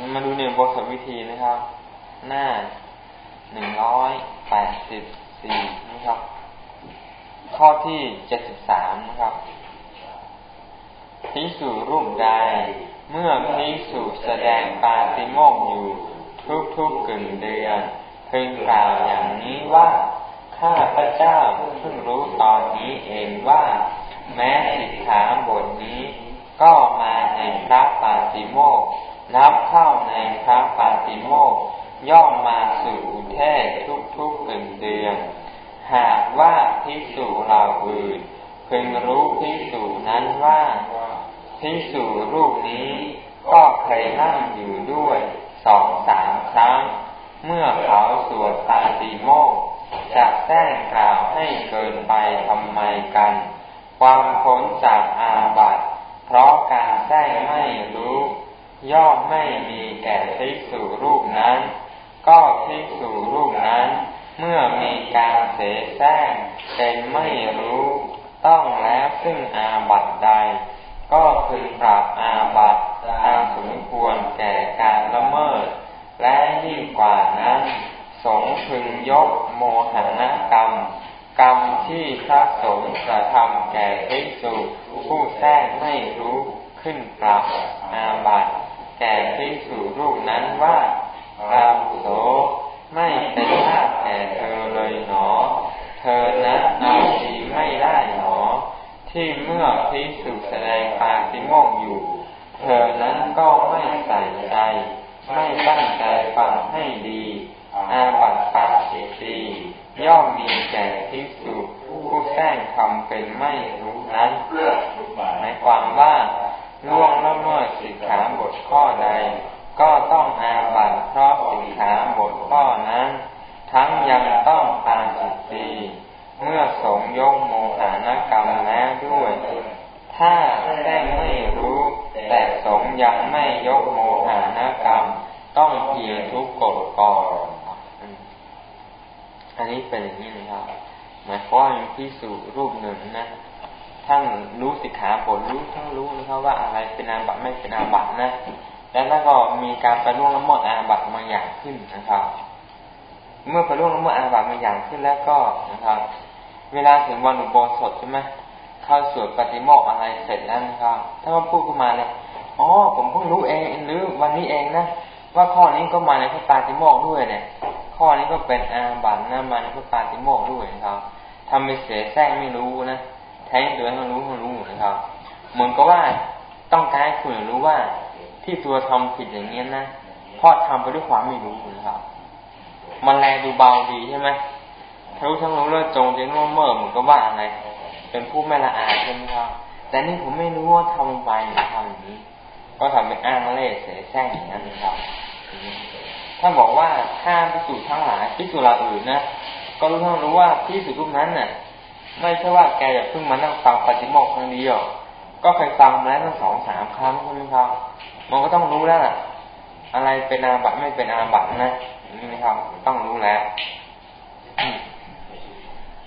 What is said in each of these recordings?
มาดูในบทสวิธีนะครับ หน้าหนึ่งร้อยแปดสิบสี่นะครับ ข้อที่เจ็ดสิบสามนะครับพิสูรูปใดเมื่อพิสูแสดงปาติโมกอยู่ ทุกๆกึ่งเดือนพึงกล่าวอย่างนี้ว่า ข้าพระเจ้าเพิ่งรู้ตอนนี้เองว่า แม้สิกขาบทนี้ ก็มาในพระปาติโมก นับเข้าในพระปาติโมกย่อมมาสู่เทศทุกๆกึ่งเดือน หากว่าพิสูเราอื่นพึงรู้พิสูนั้นว่าพิสูรูปนี้ก็เคยนั่งอยู่ด้วยสองสามครั้ง เมื่อเขาสวดปาติโมกจะแจ้งกล่าวให้เกินไปทำไมกัน ความพ้นจากอาบัติเพราะการแจ้งไม่รู้ ย่อมไม่มีแก่พิสูรูปนั้น ก็พิสูรูปนั้น เมื่อมีการเสแสร้งเป็นไม่รู้ ต้องแล้วซึ่งอาบัตใด ก็พึงปรับอาบัตตามสมควรแก่การละเมิด และยิ่งกว่านั้น สงพึงยกโมหนกรรม กรรมที่พระสงฆ์กระทำแก่ภิกษุผู้แท้ไม่รู้ขึ้นปรับอาบัตแก่ภิกษุรูปนั้นว่าอาโสไม่เป็นทาสแก่เธอเลยหนอ เธอนั้นเอาดีไม่ได้หนอ ที่เมื่อพิสุแสดงปาติโมกอยู่ เธอนั้นก็ไม่ใส่ใจ ไม่ตั้งใจฟังให้ดี อาบัติปาสิตีย่อมมีแก่พิสุผู้แท้งทำเป็นไม่รู้นั้นหมายความว่า ล่วงละเมิดสิกขาบทข้อใด ก็ต้องอาบัติเพราะสิกขาบทข้อนั้น ทั้งยังต้องปาจิตตีเมื่อสงยกโมหานกรรมแล้วด้วย ถ้าแท้ไม่รู้ แต่สงยังไม่ยกโมหานกรรม ต้องเพียรทุกกฎก่อนอันนี้เป็นอย่างนี้นะครับหมายความว่าพิสูรูปหนึ่งนะ ท่านรู้สิกขาผลรู้ทั้งรู้นะครับว่าอะไรเป็นอาบัตไม่เป็นอาบัตนะ แล้วก็มีการไปล่วงละเมิดอาบัตมาอย่างขึ้นนะครับ เมื่อไปล่วงละเมิดอาบัตมาอย่างขึ้นแล้วก็นะครับ เวลาถึงวันอุโบสถใช่ไหมเข้าสวดปฏิโมกอะไรเสร็จแล้วนะครับถ้าเขาพูดขึ้นมาเลยอ๋อผมเพิ่งรู้เองหรือวันนี้เองนะว่าข้อนี้ก็มาในพระปาติโมกด้วยเนี่ย ข้อนี้ก็เป็นอาบัตนะมาในพระปาติโมกด้วยนะครับทำไปเสียแท้งไม่รู้นะ แท้งตัวให้รู้ให้รู้นะครับเหมือนกับว่าต้องการให้คุณรู้ว่า ที่ตัวทำผิดอย่างนี้นะเพราะทำไปด้วยความไม่รู้นะครับ มันแลดูเบาดีใช่ไหมรู้ทั้งรู้แล้วจงจะง่วงเมื่อเหมือนกับว่าอะไรเป็นผู้ไม่ละอายใช่ไหมครับ แต่นี่ผมไม่รู้ว่าทำไปทำอย่างนี้ ก็ทำเป็นอ้างเล่เสแสร้งอย่างนั้นนะครับถ้าบอกว่าถ้าพิสูจน์ทั้งหลายพิสูจน์เราอื่นนะก็รู้ทั้งรู้ว่าพิสูจน์ทุกนั้นน่ะ ไม่ใช่ว่าแกจะเพิ่งมานั่งฟังปฏิโมกครั้งเดียวก็เคยฟังมาแล้วทั้งสองสามครั้งใช่ไหมครับมันก็ต้องรู้แล้วอะไรเป็นอาบัตไม่เป็นอาบัตนะนี้นะครับ ต้องรู้แล้ว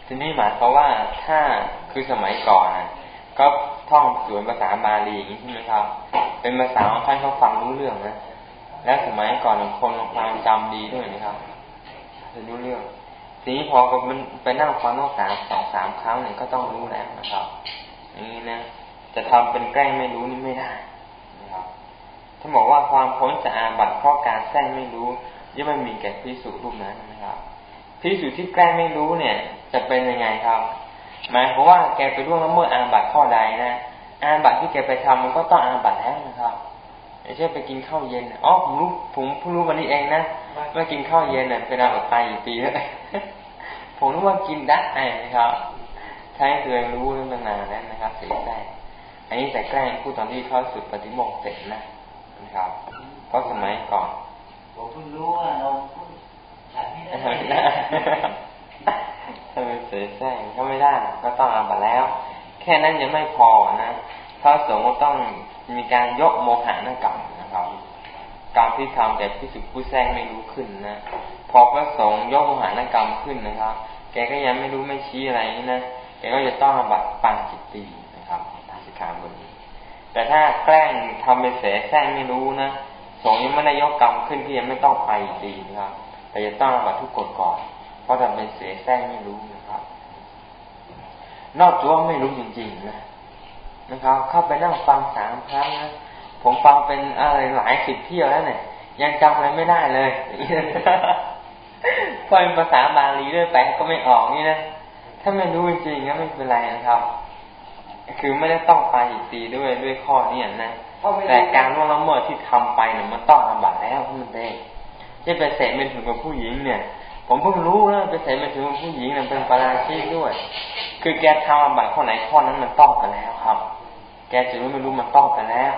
ทีนี้หมายความว่าถ้าคือสมัยก่อนก็ท่องสวนภาษาบาลีอย่างนี้ใช่ไหมครับ เป็นภาษาของท่านเขาฟังรู้เรื่องนะ และสมัยก่อนคนความจำดีด้วยนะครับจะรู้เรื่อง ทีนี้พอมันไปนั่งฟังนอกสามสองสามครั้งเนี่ยก็ต้องรู้แล้วนะครับอย่างนี้นะจะทำเป็นแกล้งไม่รู้นี่ไม่ได้นะครับถ้าบอกว่าความพ้นจากอาบัติเพราะการแท้งไม่รู้ย่อมไม่มีแก่พิสูจรูปนั้นนะครับพิสูจที่แกล้งไม่รู้เนี่ย จะเป็นยังไงครับ หมายความว่าแกไปร่วงละเมิดอาบัติข้อใดนะอาบัติที่แกไปทำมันก็ต้องอาบัติแล้วนะครับ เช่นไปกินข้าวเย็นอ๋อผมรู้ผมเพิ่งรู้วันนี้เองนะว่ากินข้าวเย็นเนี่ยเป็นอาบัติตายอยู่ปีแล้วผมรู้ว่ากินได้นะครับใช้ตัวเองรู้ตั้งนานแล้วนะครับเสียใจอันนี้แต่แกล้งพูดตอนที่เข้าสุดปฏิโมกเสร็จนะนะครับ เพราะสมัยก่อนผมเพิ่งรู้ว่าเราฉันไม่ได้ถ้าเป็นเสแสร้งก็ไม่ได้ก็ต้องอาบัตแล้ว แค่นั้นยังไม่พอนะพ ระสงฆ์ต้องมีการยกโมหะนักรรมนะครับกรรมที่ทำแต่พิสุผู้แซงไม่รู้ขึ้นนะพอพระสงฆ์ยกโมหะนักรรมขึ้นนะครับ แกก็ยังไม่รู้ไม่ชี้อะไรนี่นะแกก็จะต้องบัตปังจิตตีนะครับตาสิกขาบนนี้แต่ถ้าแกล้งทำไปเสแสร้งไม่รู้นะสงฆ์ยังไม่ได้ยกกรรมขึ้นที่ยังไม่ต้องไปดีนะครับ แต่จะต้องบัตทุกกฎก่อนเพราะทำเป็นเสียแท้งไม่รู้นะครับ นอกจากว่าไม่รู้จริงๆนะ นะครับเข้าไปนั่งฟังสามครั้งนะผมฟังเป็นอะไรหลายสิบเที่ยวแล้วเนี่ย ยังจำอะไรไม่ได้เลยพอเป็นภาษาบาลีด้วยแปลก็ไม่ออกนี่นะถ้าไม่รู้จริงๆก็ไม่เป็นไรนะครับ คือไม่ได้ต้องไปอีกตีด้วยด้วยข้อนี้นะแต่การล่วงละเมิดที่ทำไปเนี่ยมันต้องอาบัตแล้วมันเองจะไปเสพเป็นถึงกับผู้หญิงเนี่ย ผมเพิ่งรู้นะไปเสพเป็นถึงกับผู้หญิงเนี่ยเป็นปราชิกด้วย คือแกทำอาบัตข้อไหนข้อนั้นมันต้องกันแล้วครับแก จะรู้ไม่รู้มันต้องกันแล้ว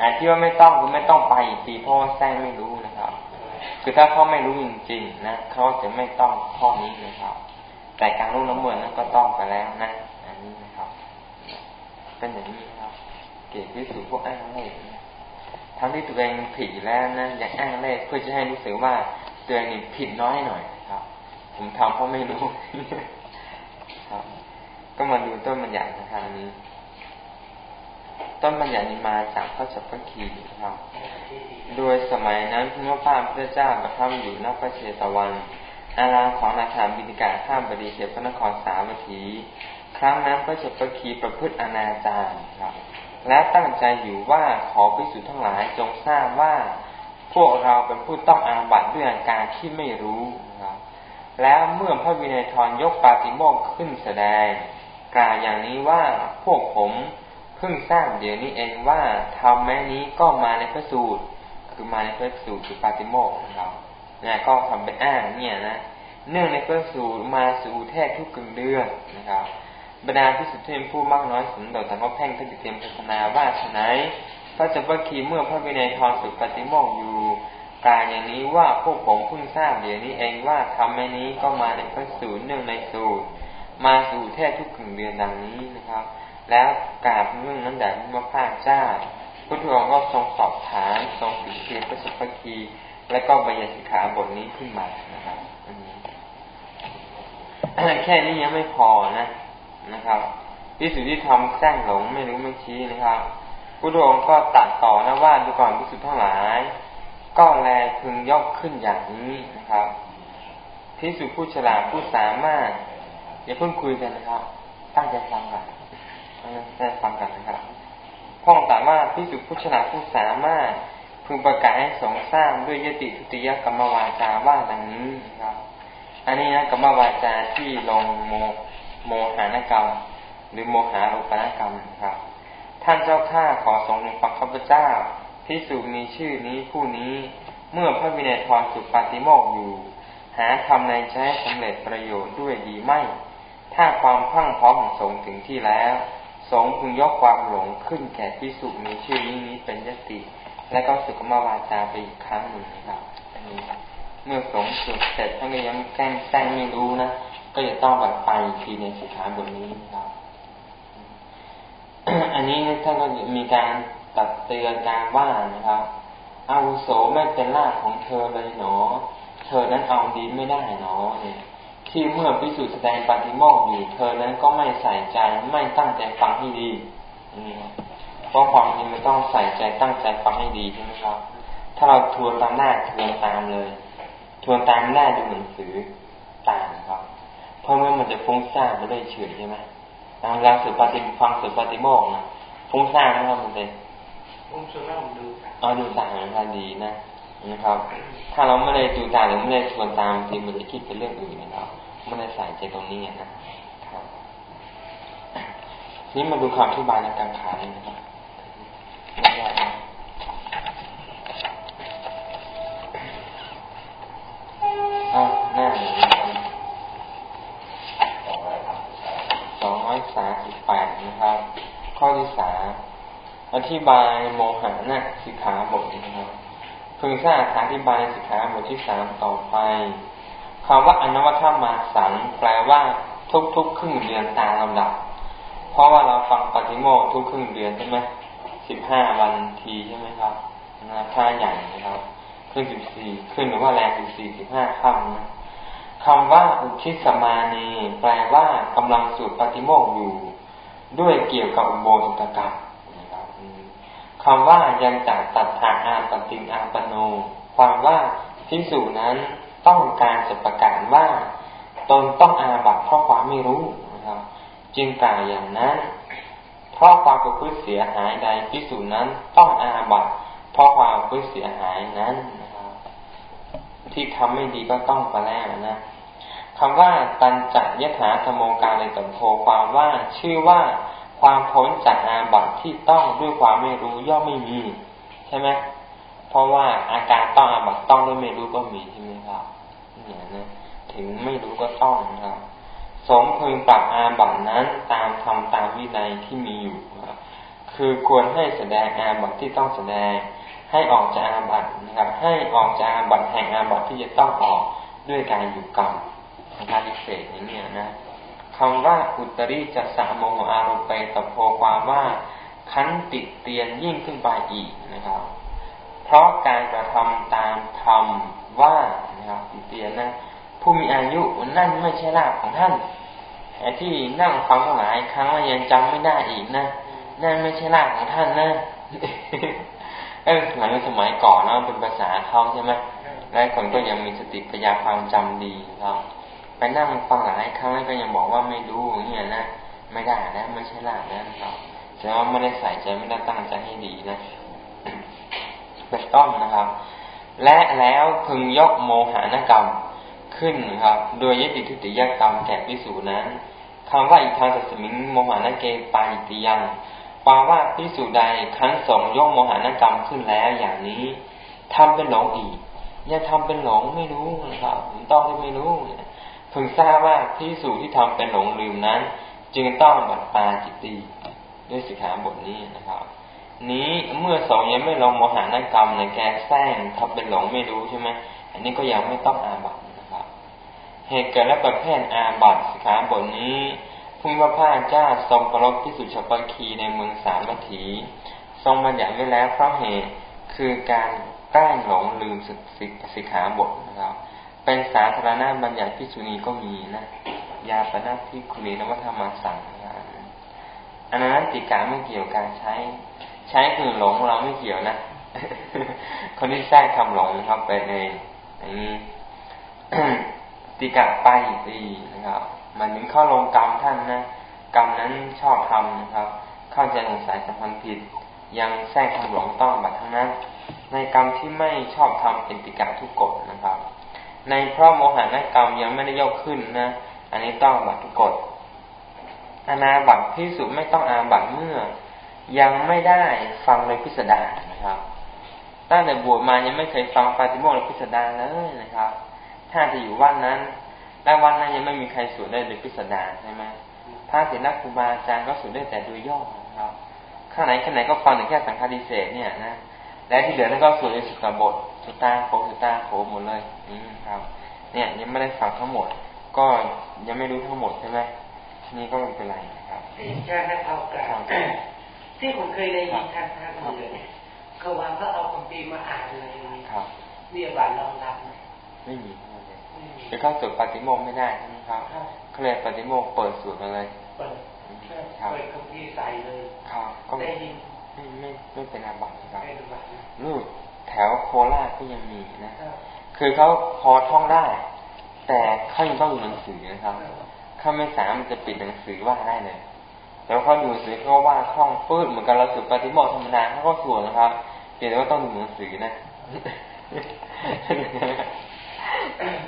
อันที่ว่าไม่ต้องคือไม่ต้องไปอีกทีเพราะว่าแท้ไม่รู้นะครับ คือถ้าเขาไม่รู้จริงๆนะเขาจะไม่ต้องข้อนี้นะครับ แต่การรู้น้ำเมือนนั้นก็ต้องไปแล้วนะ อันนี้นะครับ เป็นอย่างนี้ครับ เกี่ยวกับสูพวกอ้างเลขทั้งที่ตัวเองผิดแล้วนะอยากอ้างเลขเพื่อจะให้รู้สึกว่าตัวเองผิดน้อยหน่อยครับ ผมทำเพราะไม่รู้ครับ ก็มาดูต้นมันใหญ่นะครับอันนี้ ต้นบัญญัติมาจากพระสัพพคีนะครับ โดยสมัยนั้นพระพาพระเจ้าประทับอยู่นอกพระเชตวัน อารามของนาถาบินิกาข้ามบดีเขตพระนครสาวัตถี ครั้งนั้นพระสัพพคีประพฤติอนาจารครับ และตั้งใจอยู่ว่าขอพิสูจน์ทั้งหลายจงทราบว่าพวกเราเป็นผู้ต้องอาบัติด้วยอาการที่ไม่รู้นะครับแล้วเมื่อพระวินัยทรยกปาติโมกขึ้นแสดง กล่าวอย่างนี้ว่าพวกผม เพิ่งทราบเดี๋ยวนี้เองว่าทำแม้นี้ก็มาในพระสูตร คือมาในพระสูตรคือปาติโมกของเราเนี่ยก็ทำเป็นอ้างเนี่ยนะเนื่องในพระสูตรมาสู่แท้ทุกกึ่งเดือนนะครับบรรดาที่สุดเทมผู้มากน้อยสุนดแต่ก็แพ่งท่านเตรียมพัฒนาว่าฉนัยพระจักรคีเมื่อพระวินัยทรสุปฏิโมกอยู่กายอย่างนี้ว่าพวกผมเพิ่งทราบเดี๋ยวนี้เองว่าทำแม่นี้ก็มาในพระสูตรเนื่องในสูตร มาสู่แท้ทุกกึ่งเดือนดังนี้นะครับ แล้วกราบเรื่องนั้นแด่พระพาเจ้าพระทองก็ทรงสอบถามทรงติเทียนพระสุภคี และก็บัญญัติขาบทนี้ขึ้นมานะครับแค่นี้ยังไม่พอนะนะครับพิสุทธิธรรมแซงหลงไม่รู้ไม่ชี้นะครับพระองค์ก็ตัดต่อนะว่าดูก่อนพิสุทธิทั้งหลาย ก็แลพึงยกขึ้นอย่างนี้นะครับพิสุผู้ฉลาดผู้สามารถอย่าเพิ่งคุยกันนะครับ ตั้งใจฟังก่อน ได้ฟังกันนะครับพ่องแต่ว่าพิสุพุชนาผู้สามารถพึงประกาศให้สงสร้างด้วยยติทุติยกรรมวาจาว่าดังนี้นะครับ อันนี้นะกรรมวาจาที่ลงโมโมหานกรรม หรือโมหารูปนกรรมครับ ท่านเจ้าข้าขอทรงฟังข้าพเจ้าพิสุมีชื่อนี้ผู้นี้เมื่อพระวินัยทรสุปาติโมกอยู่ หาทำในใช้สำเร็จประโยชน์ด้วยดีไม่ ถ้าความพั่งพร้อมของสงถึงที่แล้ว สงพึงยกความหลงขึ้นแก่พิสุมีชื่อนี้นี้เป็นยติ และก็สุกมาวาจาไปอีกครั้งหนึ่งนะครับอันนี้เมื่อสงสุดเสร็จท่านก็ยังแกล้งแซงไม่รู้นะก็จะต้องบัดไปทีในสิกขาบทนี้นะครับอันนี้ท่านก็มีการตัดเตือนการว่านะครับอาวุโสไม่เป็นลาของเธอเลยหนอ เธอนั้นเอาดีไม่ได้หนอเนี่ย ที่เมื่อพิสูจน์แสดงปฏิโมกอยู่เธอนั้นก็ไม่ใส่ใจไม่ตั้งใจฟังให้ดีเพราะความจริงมันต้องใส่ใจตั้งใจฟังให้ดีใช่ไหมครับ ถ้าเราทวนตามหน้าทวนตามเลย ทวนตามหน้าดูหนังสือตามครับ เพราะเมื่อมันจะฟุ้งซ่านไม่ได้เฉยใช่ไหมตามเราสืบปฏิฟังสืบปฏิโมกนะฟุ้งซ่านนะครับมันเป็นฟุ้งซ่านดูอ๋อดูสารคดีนะ นะครับ ถ้าเราไม่ได้ดูตาหรือไม่ได้ชวนตามทีมันจะคิดเป็นเรื่องอื่นนะครับไม่ได้ใส่ใจตรงนี้นะครับนี่มาดูคำอธิบายในการขายนะครับไม่ยากนะอ้าวหน้าสองร้อยสามสิบแปดนะครับ ข้อที่สามอธิบายโมหะนะสิกขาบทนะครับ พึงทราบอธิบายสิกขาบทที่สามต่อไปคำว่าอนวัตมาสังแปลว่าทุกทุกครึ่งเดือนตามลำดับ เพราะว่าเราฟังปฏิโมทุกครึ่งเดือนใช่ไหมสิบห้าวันทีใช่ไหมครับนะท่าใหญ่นะครับขึ้นสิบสี่ขึ้นหรือว่าแรงสิบสี่สิบห้าค่ำนะคำว่าอุทิศมานีแปลว่ากำลังสูตรปฏิโมกอยู่ ด้วยเกี่ยวกับอุโบสถกรรม คำว่ายังจากตัดขาอาปติงอาปโน ความว่าพิสูจนั้นต้องการจะประกาศว่า ตนต้องอาบัตเพราะความไม่รู้นะครับจึงกล่าวอย่างนั้น เพราะความประพฤติเสียหายใดพิสูจนั้นต้องอาบัตเพราะความประพฤติเสียหายนั้นนะครับที่ทำไม่ดีก็ต้องไปแล้วนะคำว่าตันจักยถาธรรมการในตัมโพความว่าชื่อว่า ความพ้นจากอาบัติที่ต้องด้วยความไม่รู้ย่อมไม่มี ใช่ไหมเพราะว่าอาการต้องอาบัติต้องด้วยไม่รู้ก็มีใช่ไหมครับเนี่ยนะถึงไม่รู้ก็ต้องนะครับสมพึงปรับอาบัตินั้นตามทำตามวินัยที่มีอยู่ครับคือควรให้แสดงอาบัติที่ต้องแสดง ให้ออกจากอาบัตินะครับ ให้ออกจากอาบัติแห่งอาบัติที่จะต้องออกด้วยการอยู่กรรมการพิเศษอย่างนี้นะ คำว่าอุตริจะสามโมอารมณ์ไปตะโพความว่าคันติดเตียนยิ่งขึ้นไปอีกนะครับ เพราะการกระทำตามธรรมว่านะครับติดเตียนนะผู้มีอายุนั่นไม่ใช่ลาภของท่านไอ้ที่นั่งฟังหลายครั้งแล้วยังจำไม่ได้อีกนะนั่นไม่ใช่ลาภของท่านนะเออหลังสมัยก่อนเนาะเป็นภาษาเขาใช่ไหมหลายคนก็ยังมีสติปัญญาความจำดีครับ ไปนั่งฟังหลายครั้งแล้วก็ยังบอกว่าไม่รู้อย่างเงี้ยนะไม่ได้นะไม่ใช่ลาบนะครับแสดงว่าไม่ได้ใส่ใจไม่ได้ตั้งใจให้ดีนะเป็นต้นนะครับ และแล้วพึงยกโมหานกรรมขึ้นครับ โดยยติทุติยกรรมแก่พิสูจนั้นคำว่าอีกทางสัสมิงโมหานเกปาอิติยังควาว่าพิสูจใดครั้นสองยกโมหานกรรมขึ้นแล้วอย่างนี้ทำเป็นหลงอีกยังทำเป็นหลงไม่รู้นะครับต้องไม่รู้ พึงทราบว่าที่สู่ที่ทำเป็นหลงลืมนั้น จึงต้องบัดปาจิตตีด้วยสิกขาบทนี้นะครับ นี้เมื่อสองยังไม่ลงโมหานกรรมในแกแซงทำเป็นหลงไม่รู้ใช่ไหมอันนี้ก็ยังไม่ต้องอาบัตนะครับ เหตุเกิดและประเภทอาบัตสิกขาบทนี้พุทธพระเจ้าทรงประลบพิสุชปคีในเมืองสามวัตถี ทรงบัญญัติไว้แล้วเพราะเหตุคือการแกล้งหลงลืมสิกขาบทนะครับ เป็นสาธารณะบัญญัติพิสุนีก็มีนะยาปนาพิคุณีนวัฒมาสั่งนะอันนั้นติกาไม่เกี่ยวการใช้ ใช้คือหลงเราไม่เกี่ยวนะคนที่แทรกทำหลงนะครับไปเองอย่างนี้ติกะไปดีนะครับมันถึงข้าลงกรรมท่านนะกรรมนั้นชอบทำนะครับ เข้าใจสงสัยสัมพันธ์ผิด ยังแทรกทำหลงต้องบัตรทั้งนั้น ในกรรมที่ไม่ชอบทำเป็นติกะทุกกฎนะครับ ในเพราะโมหานกรรมยังไม่ได้ยกขึ้นนะ อันนี้ต้องบัตรกฎอนาบัตพิสุไม่ต้องอาบัตเมื่อ ยังไม่ได้ฟังเลยพิสดารนะครับตั้งแต่บวชมายังไม่เคยฟังปาติโมกข์พิสดารเลยนะครับ ถ้าจะอยู่วันนั้นและวันนั้นยังไม่มีใครสวดได้เลยพิสดารใช่ไหมพระเถรครูบาอาจารย์ก็สวดได้แต่โดยย่อนะครับข้างไหนข้างไหนก็ฟังแต่แค่สังฆาดิเศษเนี่ยนะ และที่เหลือนั่นก็สวดในสุตบทสุตาโขสุตาโขหมดเลยนี่ครับ เนี่ยยังไม่ได้ฟังทั้งหมด ก็ยังไม่รู้ทั้งหมดใช่ไหมทีนี้ก็ไม่เป็นไรนะครับใช่ครับเอากล่าวที่ผมเคยได้ยินท่านท่านเลยเขาวางก็เอาคำปีมาอ่านเลยครับมีบานรองรับไม่มีเลยคือเข้าสู่ปฏิโมกไม่ได้ใช่ไหมครับเขาเลยปฏิโมกเปิดสูตรมาเลยเปิดเปิดคำพีใส่เลยครับก็ไม่ไม่ ไม่ไม่เป็นอาบัติครับลูกแถวโคราชก็ยังมีนะ คือเขาพอท่องได้ แต่เขายังต้องดูหนังสือนะครับเขาไม่สามารถจะปิดหนังสือว่าได้เลยแล้วเขาดูหนังสือเขาว่าคล่องปื้ดเหมือนกันเราสุดปฏิโมกธรรมดาเขาก็สวดนะครับเพียงแต่ว่าต้องดูหนังสือนะ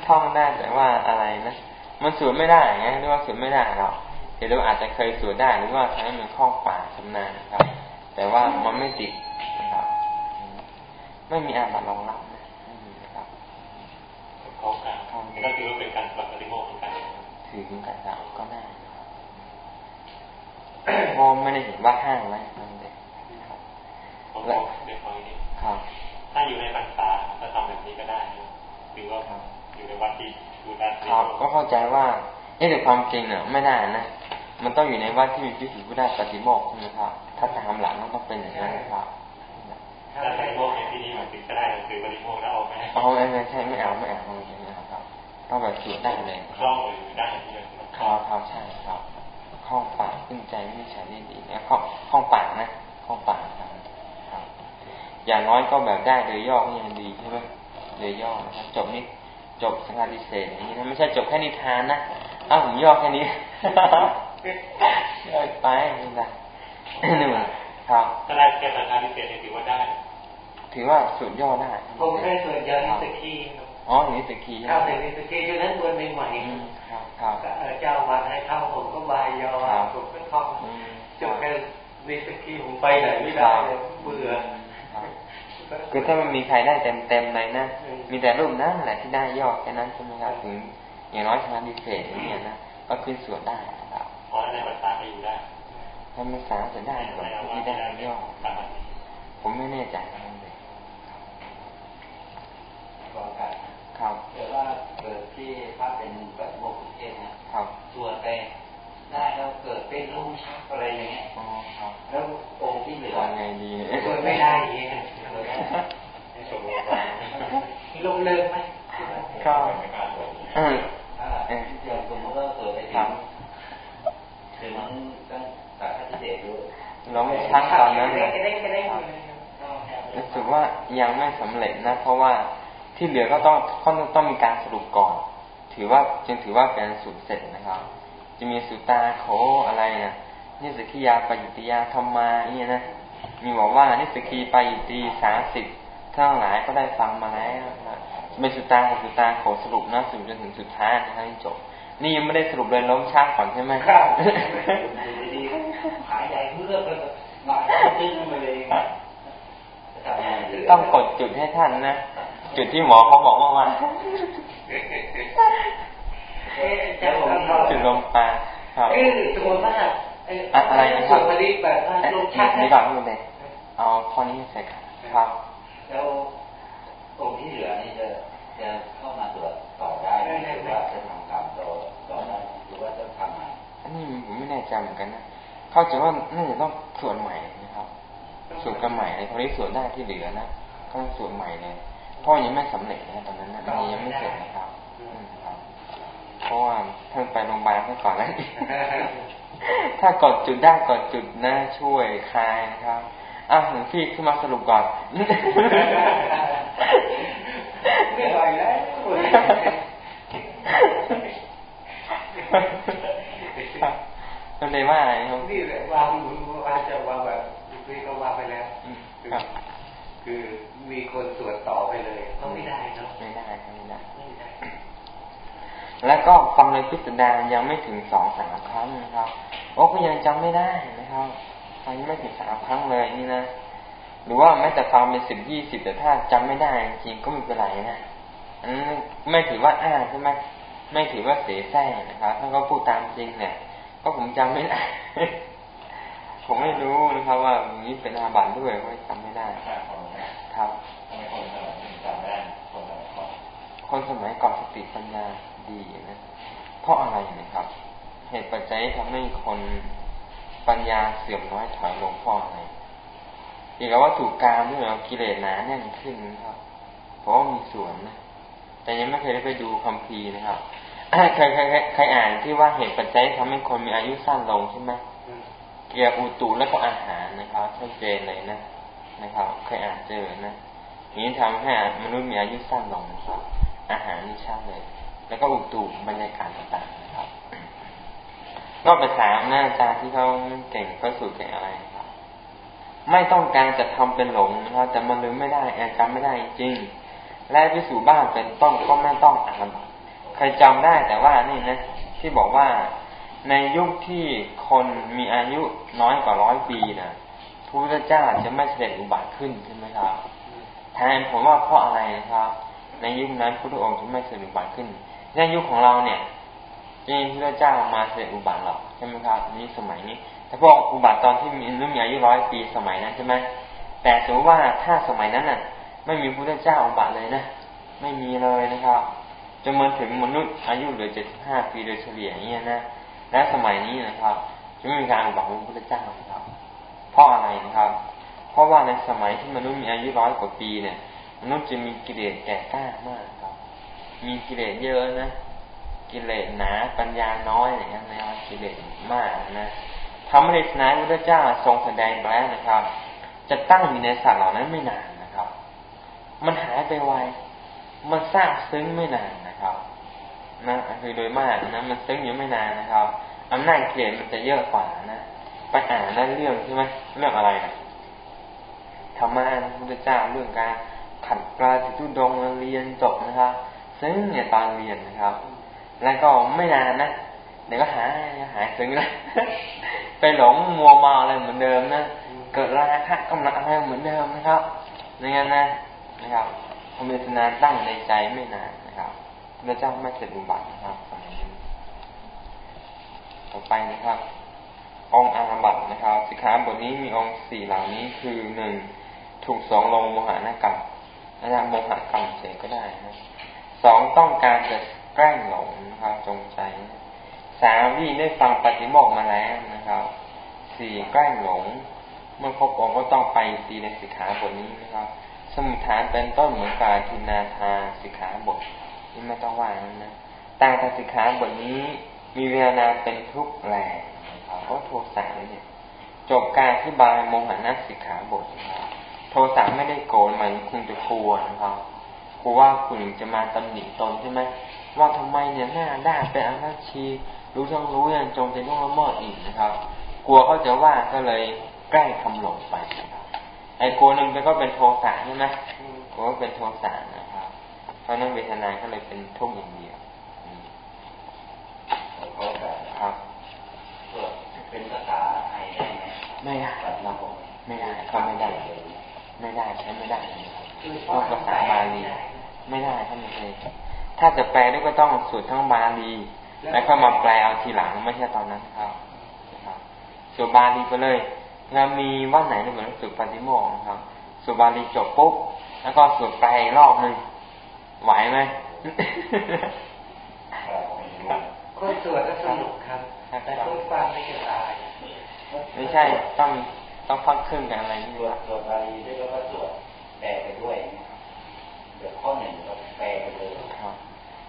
ท่องได้แต่ว่าอะไรนะมันสวดไม่ได้ไงหรือว่าสวดไม่ได้หรอกเดี๋ยวอาจจะเคยสวดได้หรือว่าใช้มันคล่องปากชำนาญนะครับ แต่ว่ามันไม่ติดไม่มีอาบัตรองรับนะไม่มีนะครับเขาการก็ถือว่าเป็นการปฏิโมกข์เหมือนกันถือเหมือนกันครับก็ได้พอไม่ได้เห็นว่าห้างไว้นั่นเองครับแล้วในคอยนี้ครับ ถ้าอยู่ในพรรษาจะทำแบบนี้ก็ได้หรือว่าอยู่ในวัดที่ดูได้ครับก็เข้าใจว่าเอ๊ะแต่ความจริงเนี่ยไม่ได้นะมันต้องอยู่ในวัดที่มีพิธีผู้ได้ปฏิโมกข์ใช่ไหมครับ ถ้าตามหลังมันต้องเป็นอย่างนั้นครับถ้าใส่โมกในที่นี้มันถึงจะได้หนังสือบริโภคแล้วเอาไหมเอาไม่ใช่ไม่เอาไม่เอาอย่างนี้ครับต้องแบบสูดได้เลยคล่องหรือได้ที่เลยครับครับใช่ครับข้องปากขึ้นใจไม่ใช่ได้ดีนะข้องข้องปากนะข้องปากครับอย่างน้อยก็แบบได้โดยย่อก็ยังดีใช่ไหมโดยย่อนะครับจบนี้จบสังฆาทิเศษนี้นะไม่ใช่จบแค่นิทานนะอ้าวผมย่อแค่นี้ย่อไปนี่นะ นี่มันครับถ้าได้แค่สังฆาทิเศษถือว่าได้ ถือว่าสุดย่อได้ผมได้ส่วนย่อนิสกีอ๋อนิสกีครับแต่นิสกีอยู่นั้นบวใหม่ๆครับครับเจ้าวัดให้เข้าผมก็บายยอผมก็ท่องจบแค่นิสกีผมไปไหนไม่ได้เลยเบื่อคือถ้ามันมีใครได้เต็มเต็มเลยนะ มีแต่รูปนั้นแหละที่ได้ยอดแค่นั้นใช่ไหมครับถึงอย่างน้อยชนะดิเศษอย่างนี้นะ ก็ขึ้นส่วนได้ครับเพราะในภาษาก็อยู่ได้ ถ้าภาษาจะได้กว่าที่ได้ย่อผมไม่แน่ใจเลยครับเกิดว่าเกิดที่พระเป็นแบบโมกุเทศนะครับส่วนไปได้แล้วเกิดเป็นลูกชักอะไรอย่างเงี้ยแล้วองค์ที่เหลือไงดีเกิดไม่ได้เองลงเลิกไหมก็อืมเดี๋ยวผมก็เกิดไปถึงถึงตั้งแต่พิเศษด้วย ล้มชักตอนนั้นรู้สึกว่ายังไม่สำเร็จนะ เพราะว่าที่เหลือก็ต้องต้องต้องมีการสรุปก่อน ถือว่าจึงถือว่าเป็นสุดเสร็จนะครับ จะมีสุตาโขอะไรนะนิสกิยาปยิติยาธรรมาเนี่ยนะมีบอกว่านิสกีปยิตีสาสิบทั้งหลายก็ได้ฟังมาแล้วนะเป็นสุตาสุตาโขสรุปนะสุดจนถึงสุดท้ายนะให้จบนี่ยังไม่ได้สรุปเลยล้มช่างก่อนใช่ไหมครับหายใจ เมื่อก็มาตึ้งมาเลยต้องกดจุดให้ท่านนะ จุดที่หมอเขาบอกว่ามาจุดลมปลาครับคือสมมติว่าอะไรนะครับผลิตแบบว่าลมชักนี่ก่อนคุณเดเอาข้อนี้ใส่ครับ แล้วองค์ที่เหลือนี่จะจะเข้ามาตรวจต่อได้หรือว่าจะทำกรรมต่อต่อได้หรือว่าจะทำใหม่อันนี้ผมไม่แน่ใจเหมือนกันนะ เข้าใจว่าน่าจะต้องส่วนใหม่นะครับส่วนกันใหม่ในตอนนี้ส่วนได้ที่เหลือนะต้องส่วนใหม่เลยเพราะยังไม่สำเร็จนะตอนนั้นนะยังไม่เสร็จนะครับเพราะว่าเพิ่งไปโรงพยาบาลเมื่อก่อนแล้วถ้ากดจุดได้กดจุดนะช่วยคลายนะครับอะหลวงพี่ขึ้นมาสรุปก่อนไม่ไหวแล้วมั นเลยว่าอะไรครับนี่แหละวางวางจะวางแบบนี่ก็วางไปแล้วคือมีคนตรวจต่อไปเลยก็ไม่ได้เนาะไม่ได้ไม่ได้ แล้วก็ฟังในพิสดารยังไม่ถึงสองสามครั้งนะครับ โอ้ก็ยังจำไม่ได้นะครับฟังไม่ถึงสามครั้งเลยนี่นะหรือว่าแม้แต่ฟังเป็นสิบยี่สิบแต่ถ้าจำไม่ได้จริงก็ไม่เป็นไรนะอันนั้นไม่ถือว่าอ้างใช่ไหมไม่ถือว่าเสียแท้นะครับถ้าก็พูดตามจริงเนี่ย ก็ผมจำไม่ได้ ผมไม่รู้นะครับว่าอย่างนี้เป็นอาบัติด้วยก็จำไม่ได้ครับคนสมัยก่อนสติปัญญาดีนะ เพราะอะไรนะครับ เหตุปัจจัยทำให้คนปัญญาเสื่อมน้อยถอยลงเพราะอะไรอีกแล้วว่าถูกการด้วยกิเลสหนาแน่นขึ้นนะครับ เพราะว่ามีส่วนนะ แต่ยังไม่เคยได้ไปดูคัมภีร์นะครับ ใครใครใครอ่านที่ว่าเหตุปัจจัยทำให้คนมีอายุสั้นลงใช่ไหมเกี่ยวอุตุและก็อาหารนะครับชัดเจนเลยนะนะครับเคยอ่านเจอนะนี้ทำให้มนุษย์มีอายุสั้นลงนะครับ อาหารนี่ชัดเลย แล้วก็อุตุบรรยากาศต่างๆนะครับก็ไปถามหน้าจารย์ที่เขาเก่งก็สูตรเก่งอะไรครับ ไม่ต้องการจะทำเป็นหลงนะครับแต่มันลืมไม่ได้แอบจำไม่ได้จริงและพิสูจบ้านเป็นต้นก็ไม่ต้องอ่าน ใครจำได้แต่ว่านี่นะที่บอกว่าในยุคที่คนมีอายุน้อยกว่าร้อยปีนะพระพุทธเจ้าจะไม่เสด็จอุบัติขึ้นใช่ไหมครับแทนผมว่าเพราะอะไรนะครับ ในยุคนั้นพระองค์จะไม่เสด็จอุบัติขึ้นในยุคของเราเนี่ยจริงพระเจ้ามาเสด็จอุบัติหรอกใช่ไหมครับนี้สมัยนี้ แต่พวกอุบัติตอนที่มีรุ่มอายุร้อยปีสมัยนั้นใช่ไหมแต่สมมติว่าถ้าสมัยนั้นน่ะ ไม่มีพระเจ้าอุบัติเลยนะไม่มีเลยนะครับ จนมาถึงมนุษย์อายุเหลือเจ็ดสิบห้าปีโดยเฉลี่ยอย่างนี้นะและสมัยนี้นะครับจะไม่มีการอุบัติของพระพุทธเจ้าครับ เพราะอะไรนะครับ เพราะว่าในสมัยที่มนุษย์มีอายุร้อยกว่าปีเนี่ย มนุษย์จะมีกิเลสแก่กล้ามากครับ มีกิเลสเยอะนะกิเลสหนาปัญญาน้อยอย่างนี้ยนะกิเลสมากนะทำให้ศาสนาพระพุทธเจ้าทรงแสดงไปแล้วนะครับ จะตั้งอยู่ในสัตว์เหล่านั้นไม่นานนะครับ มันหายไปไวมันสร้างซึ้งไม่นาน นะคือโดยมากนะมันซึ้งอยู่ไม่นานนะครับอำนาจเกลียดมันจะเยอะกว่านะไปอ่านนั่นเรื่องใช่ไหมเรื่องอะไรนะธรรมะพระเจ้าเรื่องการขัดปลาติทุดงเรียนจบนะครับ ซึ้งเนี่ยตอนเรียนนะครับ แล้วก็ไม่นานนะเดี๋ยวก็หายหายซึ้งแล้วไปหลงมัวเมาอะไรเหมือนเดิมนะเกิดราคะกำลังอะไรเหมือนเดิมนะครับอย่างนั้นนะนะครับพรมเวทนาตั้งในใจไม่นานนะครับ พระเจ้าไม่เสร็จอุบัตินะครับสมัยนี้ต่อไปนะครับ องอาบัตนะครับสิกขาบทนี้มีองค์สี่เหล่านี้คือหนึ่งถูกสองลงโมหานกรรมนะครับโมหกรรมเฉยก็ได้นะสองต้องการจะแกล้งหลงนะครับ จงใจสามวี่ได้ฟังปฏิโมกมาแล้วนะครับสี่แกล้งหลง เมื่อครบองค์ก็ต้องไปตีในสิกขาบทนี้นะครับ สมุทฐานเป็นต้นเหมือนกายทินาทาสิกขาบท นี่ไม่ต้องว่านั้นนะตาตาสิกขาบทนี้มีเวลานาเป็นทุกข์แรงนะครับเพราโทสะเนี่ย จบการอธิบายโมหณะสิกขาบทนะครับโทสะไม่ได้โกรธมันคงจะกลัวนะครับกลัวว่าคุณจะมาตำหนิตนใช่ไหมว่าทำไมเนี่ยหน้าด้านเป็นอนัชี รู้ทั้งรู้ยังจงจต้องละเมิดอีกนะครับ กลัวเขาจะว่าก็เลยใกล้คำหลงไปไอ้กลัวนึงก็เป็นโทสะใช่ไหมกลัวเป็นโทสะนะ รับเพราะนั้นเวทนาก็เลยเป็นทุกข์อย่างเดียวครับเป็นภาษาไทยได้ไหมไม่ได้ครับไม่ได้เขาไม่ได้ ไม่ได้ใช้ไม่ได้ต้องภาษาบาลีไม่ได้ท่านไม่เลยถ้าจะแปลด้วยก็ต้องสูตรทั้งบาลีแล้วก็มาแปลเอาทีหลังไม่ใช่ตอนนั้นครับสูตรบาลีไปเลยแล้วมีว่าไหนในเหมือนสูตรปฏิโมกข์ครับสูตรบาลีจบปุ๊บแล้วก็สูตรแปลอีกรอบหนึ่ง ไหวไหมคนสวดก็สนุกครับแต่คนฟังไม่เกิดอะไรไม่ใช่ต้องต้องฟังครึ่งกันอะไรนี่ด้วยสวดบาลีด้วยแล้วก็สวดแปลไปด้วยเดี๋ยวข้อหนึ่งก็แปลไปเลยครับ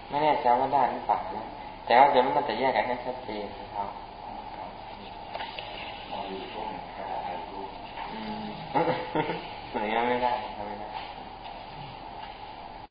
ไม่แน่ใจว่าได้หรือเปล่านะแต่ว่าเดี๋ยวมันจะแยกกันให้ชัดเจนครับอืมอะไรเยไม่ได้